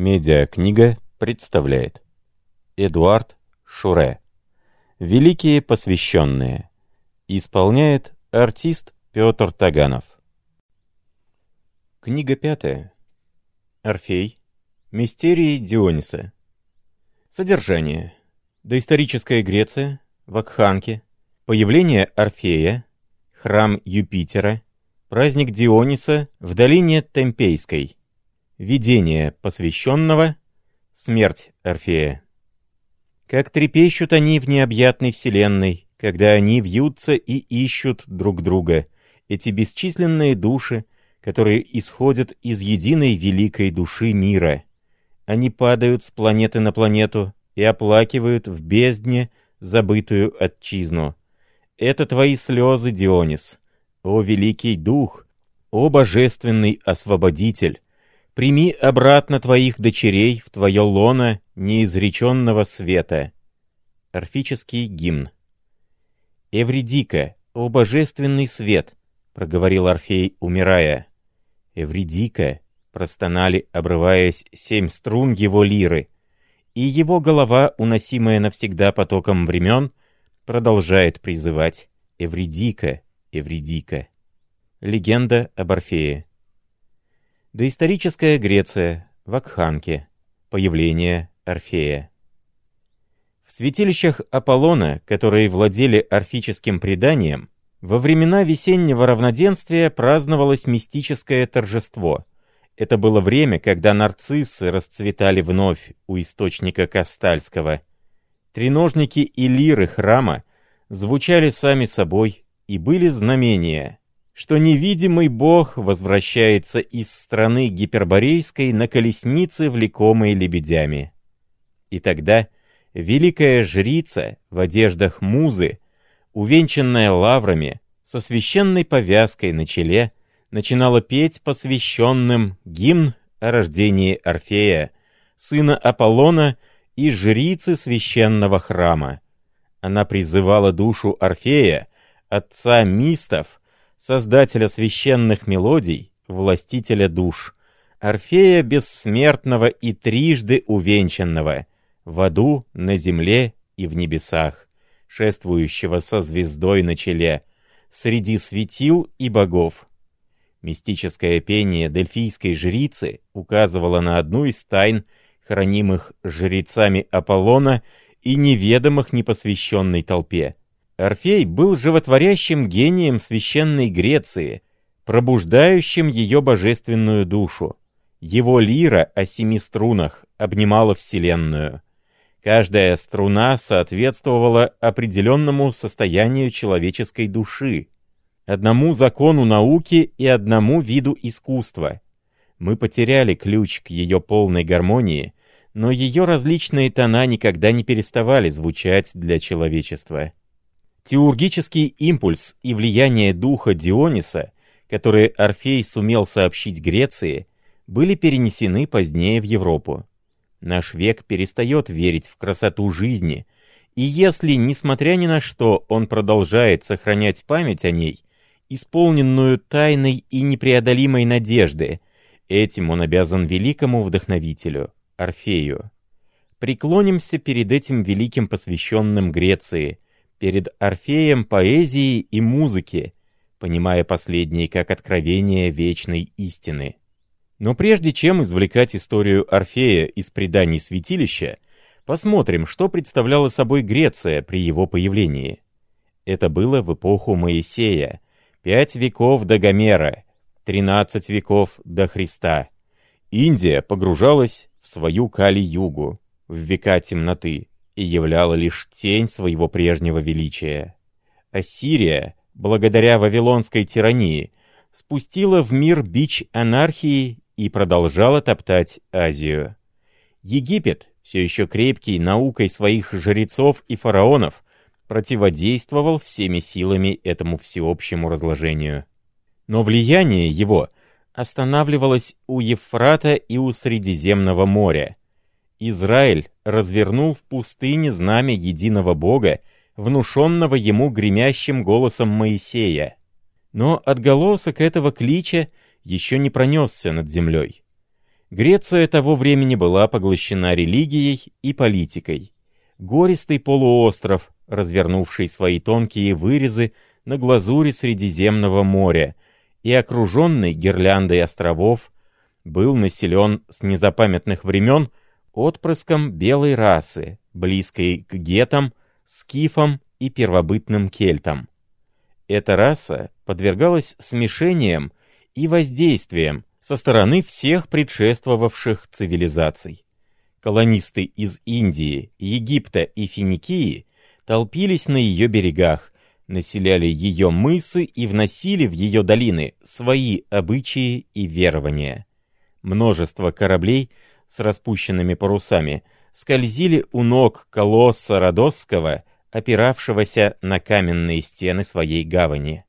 Медиакнига представляет Эдуард Шуре. Великие посвященные. Исполняет артист Петр Таганов. Книга пятая. Орфей. Мистерии Диониса. Содержание. Доисторическая Греция Вакханки. Появление Орфея. Храм Юпитера. Праздник Диониса в долине Темпейской Видение посвященного, смерть Орфея. Как трепещут они в необъятной вселенной, когда они вьются и ищут друг друга, эти бесчисленные души, которые исходят из единой великой души мира. Они падают с планеты на планету и оплакивают в бездне забытую отчизну. Это твои слезы, Дионис. О, великий дух! О, божественный освободитель! Прими обратно твоих дочерей в твое лоно неизреченного света. Орфический гимн. «Эвридика, о божественный свет!» — проговорил Орфей, умирая. «Эвридика!» — простонали, обрываясь семь струн его лиры, и его голова, уносимая навсегда потоком времен, продолжает призывать «Эвридика, Эвридика». Легенда об Орфее. Доисторическая Греция, Вакханки. Появление Орфея. В святилищах Аполлона, которые владели орфическим преданием, во времена весеннего равноденствия праздновалось мистическое торжество. Это было время, когда нарциссы расцветали вновь у источника Кастальского. Треножники и лиры храма звучали сами собой и были знамения — что невидимый бог возвращается из страны гиперборейской на колеснице, влекомой лебедями. И тогда великая жрица в одеждах музы, увенчанная лаврами, со священной повязкой на челе, начинала петь посвященным гимн о рождении Орфея, сына Аполлона и жрицы священного храма. Она призывала душу Орфея, отца мистов, создателя священных мелодий, властителя душ, Орфея бессмертного и трижды увенчанного, в аду, на земле и в небесах, шествующего со звездой на челе, среди светил и богов. Мистическое пение дельфийской жрицы указывало на одну из тайн, хранимых жрецами Аполлона и неведомых непосвященной толпе — Орфей был животворящим гением священной Греции, пробуждающим ее божественную душу. Его лира о семи струнах обнимала Вселенную. Каждая струна соответствовала определенному состоянию человеческой души, одному закону науки и одному виду искусства. Мы потеряли ключ к ее полной гармонии, но ее различные тона никогда не переставали звучать для человечества. Теургический импульс и влияние духа Диониса, которые Орфей сумел сообщить Греции, были перенесены позднее в Европу. Наш век перестает верить в красоту жизни, и если, несмотря ни на что, он продолжает сохранять память о ней, исполненную тайной и непреодолимой надежды, этим он обязан великому вдохновителю, Орфею. Преклонимся перед этим великим посвященным Греции — перед Орфеем поэзии и музыки, понимая последние как откровение вечной истины. Но прежде чем извлекать историю Орфея из преданий святилища, посмотрим, что представляла собой Греция при его появлении. Это было в эпоху Моисея, пять веков до Гомера, тринадцать веков до Христа. Индия погружалась в свою Кали-югу, в века темноты и являла лишь тень своего прежнего величия. Ассирия, благодаря вавилонской тирании, спустила в мир бич анархии и продолжала топтать Азию. Египет, все еще крепкий наукой своих жрецов и фараонов, противодействовал всеми силами этому всеобщему разложению. Но влияние его останавливалось у Евфрата и у Средиземного моря, Израиль развернул в пустыне знамя единого Бога, внушенного ему гремящим голосом Моисея. Но отголосок этого клича еще не пронесся над землей. Греция того времени была поглощена религией и политикой. Гористый полуостров, развернувший свои тонкие вырезы на глазури Средиземного моря и окруженный гирляндой островов, был населен с незапамятных времен отпрыском белой расы, близкой к гетам, скифам и первобытным кельтам. Эта раса подвергалась смешениям и воздействиям со стороны всех предшествовавших цивилизаций. Колонисты из Индии, Египта и Финикии толпились на ее берегах, населяли ее мысы и вносили в ее долины свои обычаи и верования. Множество кораблей с распущенными парусами скользили у ног колосса Родосского, опиравшегося на каменные стены своей гавани.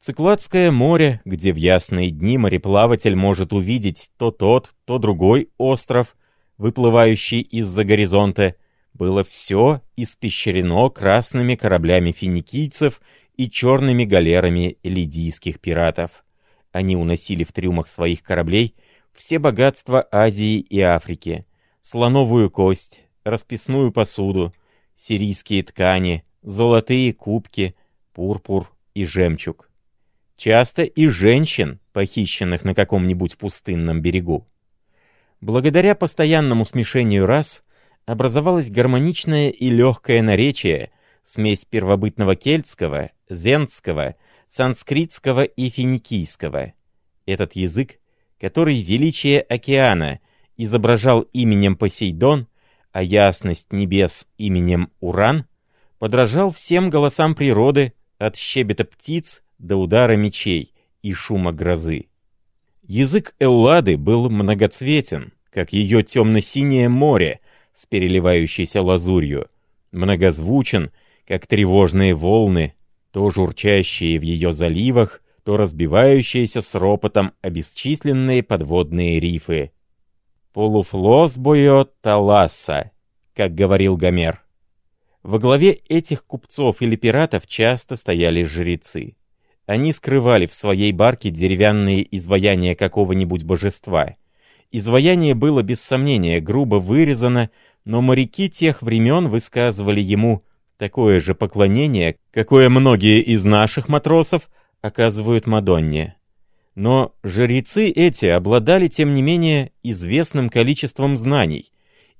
Цикладское море, где в ясные дни мореплаватель может увидеть то тот, то другой остров, выплывающий из-за горизонта, было все испещрено красными кораблями финикийцев и черными галерами лидийских пиратов. Они уносили в трюмах своих кораблей все богатства Азии и Африки, слоновую кость, расписную посуду, сирийские ткани, золотые кубки, пурпур и жемчуг часто и женщин, похищенных на каком-нибудь пустынном берегу. Благодаря постоянному смешению рас образовалось гармоничное и легкое наречие, смесь первобытного кельтского, зендского, санскритского и финикийского. Этот язык, который величие океана изображал именем Посейдон, а ясность небес именем Уран, подражал всем голосам природы, от щебета птиц до удара мечей и шума грозы. Язык Эллады был многоцветен, как ее темно-синее море с переливающейся лазурью, многозвучен, как тревожные волны, то журчащие в ее заливах, то разбивающиеся с ропотом обесчисленные подводные рифы. «Полуфлос боет таласа», как говорил Гомер. Во главе этих купцов или пиратов часто стояли жрецы. Они скрывали в своей барке деревянные изваяния какого-нибудь божества. Изваяние было без сомнения грубо вырезано, но моряки тех времен высказывали ему такое же поклонение, какое многие из наших матросов оказывают Мадонне. Но жрецы эти обладали, тем не менее, известным количеством знаний,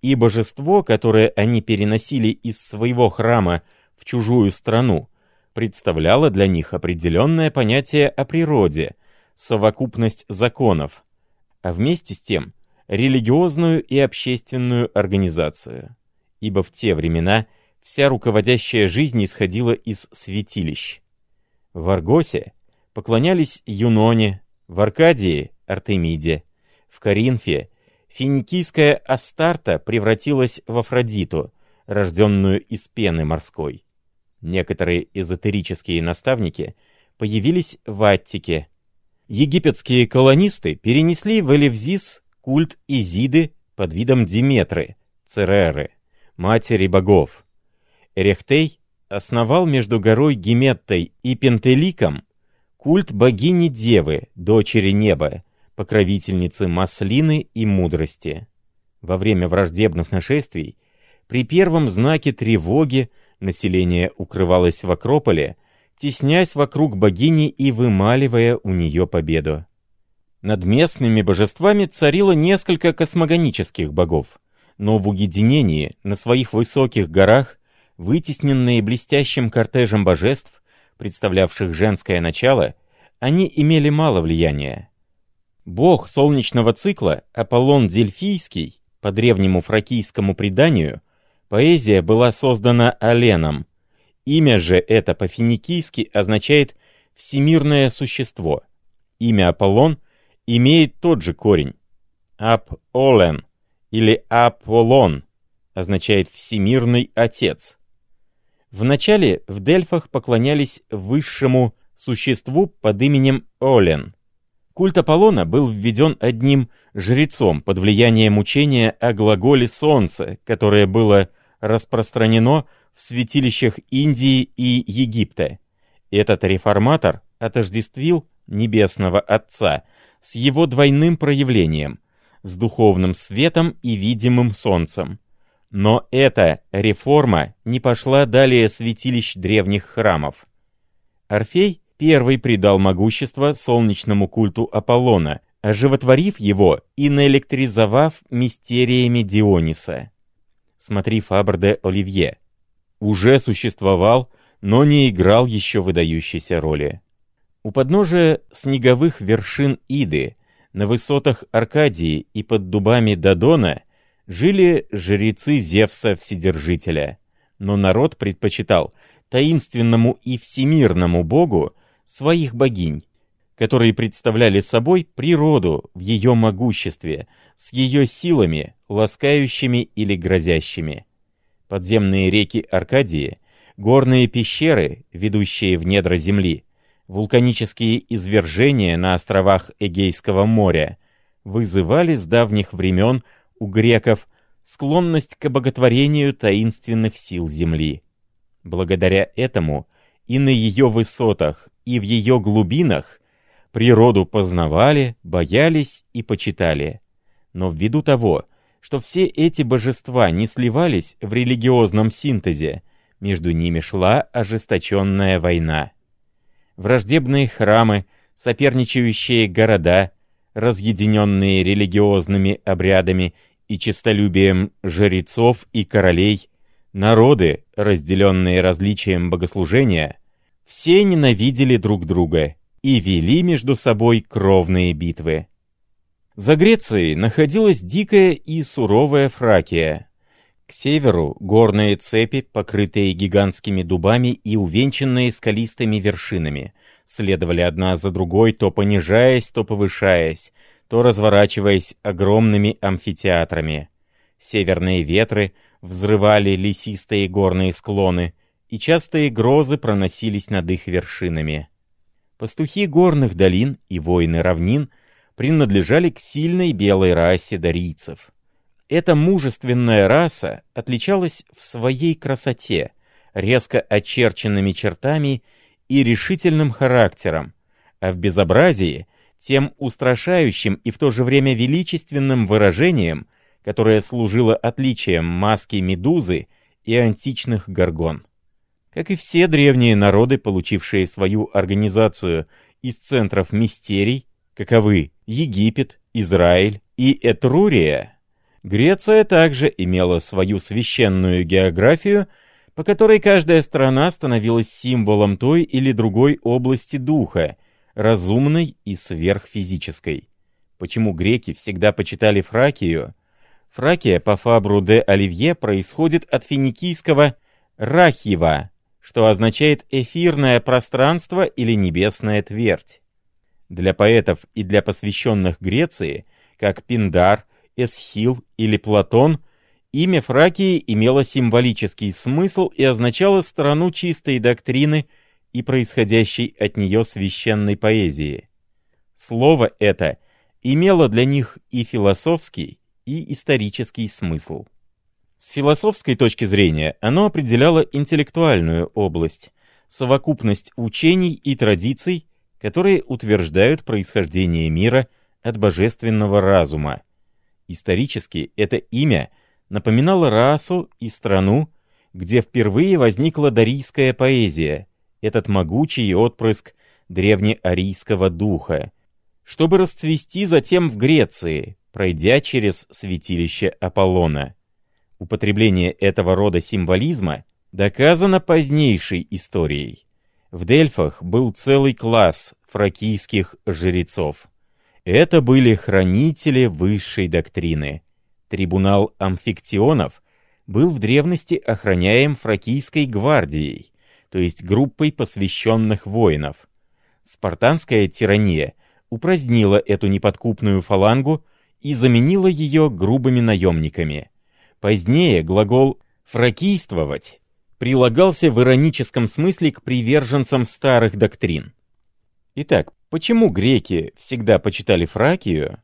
и божество, которое они переносили из своего храма в чужую страну, представляло для них определенное понятие о природе, совокупность законов, а вместе с тем религиозную и общественную организацию. Ибо в те времена вся руководящая жизнь исходила из святилищ. В Аргосе поклонялись Юноне, в Аркадии — Артемиде, в Коринфе финикийская Астарта превратилась в Афродиту, рожденную из пены морской. Некоторые эзотерические наставники появились в Аттике. Египетские колонисты перенесли в Элевзис культ Изиды под видом Диметры, Цереры, матери богов. Эрехтей основал между горой Геметтой и Пентеликом культ богини-девы, дочери неба, покровительницы маслины и мудрости. Во время враждебных нашествий, при первом знаке тревоги, Население укрывалось в Акрополе, теснясь вокруг богини и вымаливая у нее победу. Над местными божествами царило несколько космогонических богов, но в уединении, на своих высоких горах, вытесненные блестящим кортежем божеств, представлявших женское начало, они имели мало влияния. Бог солнечного цикла, Аполлон Дельфийский, по древнему фракийскому преданию, Поэзия была создана Оленом. Имя же это по-финикийски означает «всемирное существо». Имя Аполлон имеет тот же корень. Ап-Олен или Аполлон означает «всемирный отец». Вначале в Дельфах поклонялись высшему существу под именем Олен. Культ Аполлона был введен одним жрецом под влиянием учения о глаголе «солнце», которое было распространено в святилищах Индии и Египта. Этот реформатор отождествил Небесного Отца с его двойным проявлением, с духовным светом и видимым солнцем. Но эта реформа не пошла далее святилищ древних храмов. Орфей первый придал могущество солнечному культу Аполлона, оживотворив его и наэлектризовав мистериями Диониса. Смотри Фабр де Оливье. Уже существовал, но не играл еще выдающейся роли. У подножия снеговых вершин Иды, на высотах Аркадии и под дубами Дадона жили жрецы Зевса Вседержителя, но народ предпочитал таинственному и всемирному богу своих богинь, которые представляли собой природу в ее могуществе, с ее силами, ласкающими или грозящими. Подземные реки Аркадии, горные пещеры, ведущие в недра земли, вулканические извержения на островах Эгейского моря вызывали с давних времен у греков склонность к обоготворению таинственных сил Земли. Благодаря этому и на ее высотах, и в ее глубинах природу познавали, боялись и почитали. Но ввиду того, что все эти божества не сливались в религиозном синтезе, между ними шла ожесточенная война враждебные храмы, соперничающие города, разъединенные религиозными обрядами и честолюбием жрецов и королей, народы, разделенные различием богослужения, все ненавидели друг друга и вели между собой кровные битвы. За Грецией находилась дикая и суровая Фракия, к северу горные цепи, покрытые гигантскими дубами и увенчанные скалистыми вершинами, следовали одна за другой, то понижаясь, то повышаясь, то разворачиваясь огромными амфитеатрами. Северные ветры взрывали лесистые горные склоны, и частые грозы проносились над их вершинами. Пастухи горных долин и воины равнин принадлежали к сильной белой расе дарийцев — эта мужественная раса отличалась в своей красоте, резко очерченными чертами и решительным характером, а в безобразии тем устрашающим и в то же время величественным выражением, которое служило отличием маски медузы и античных горгон. Как и все древние народы, получившие свою организацию из центров мистерий, каковы Египет, Израиль и Этрурия, Греция также имела свою священную географию, по которой каждая страна становилась символом той или другой области духа, разумной и сверхфизической. Почему греки всегда почитали Фракию? Фракия по Фабру де Оливье происходит от финикийского «рахива», что означает «эфирное пространство» или «небесная твердь». Для поэтов и для посвященных Греции, как Пиндар, Эсхил или Платон, имя Фракии имело символический смысл и означало сторону чистой доктрины и происходящей от нее священной поэзии. Слово это имело для них и философский, и исторический смысл. С философской точки зрения оно определяло интеллектуальную область, совокупность учений и традиций, которые утверждают происхождение мира от божественного разума, Исторически это имя напоминало расу и страну, где впервые возникла дарийская поэзия, этот могучий отпрыск древнеарийского духа, чтобы расцвести затем в Греции, пройдя через святилище Аполлона. Употребление этого рода символизма доказано позднейшей историей. В Дельфах был целый класс фракийских жрецов. Это были хранители высшей доктрины. Трибунал амфиктионов был в древности охраняем фракийской гвардией, то есть группой посвященных воинов. Спартанская тирания упразднила эту неподкупную фалангу и заменила ее грубыми наемниками. Позднее глагол «фракийствовать» прилагался в ироническом смысле к приверженцам старых доктрин. Итак, Почему греки всегда почитали Фракию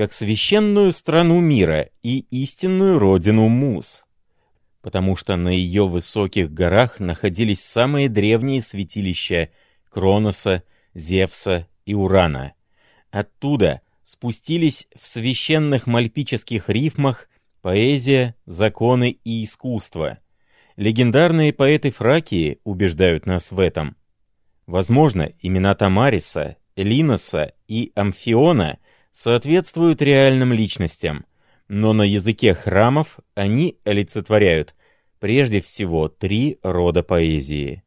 как священную страну мира и истинную родину Мус? Потому что на ее высоких горах находились самые древние святилища Кроноса, Зевса и Урана. Оттуда, спустились в священных мальпических рифмах поэзия, законы и искусство. Легендарные поэты Фракии убеждают нас в этом. Возможно, имена Тамариса, Линоса и Амфиона соответствуют реальным личностям, но на языке храмов они олицетворяют прежде всего три рода поэзии.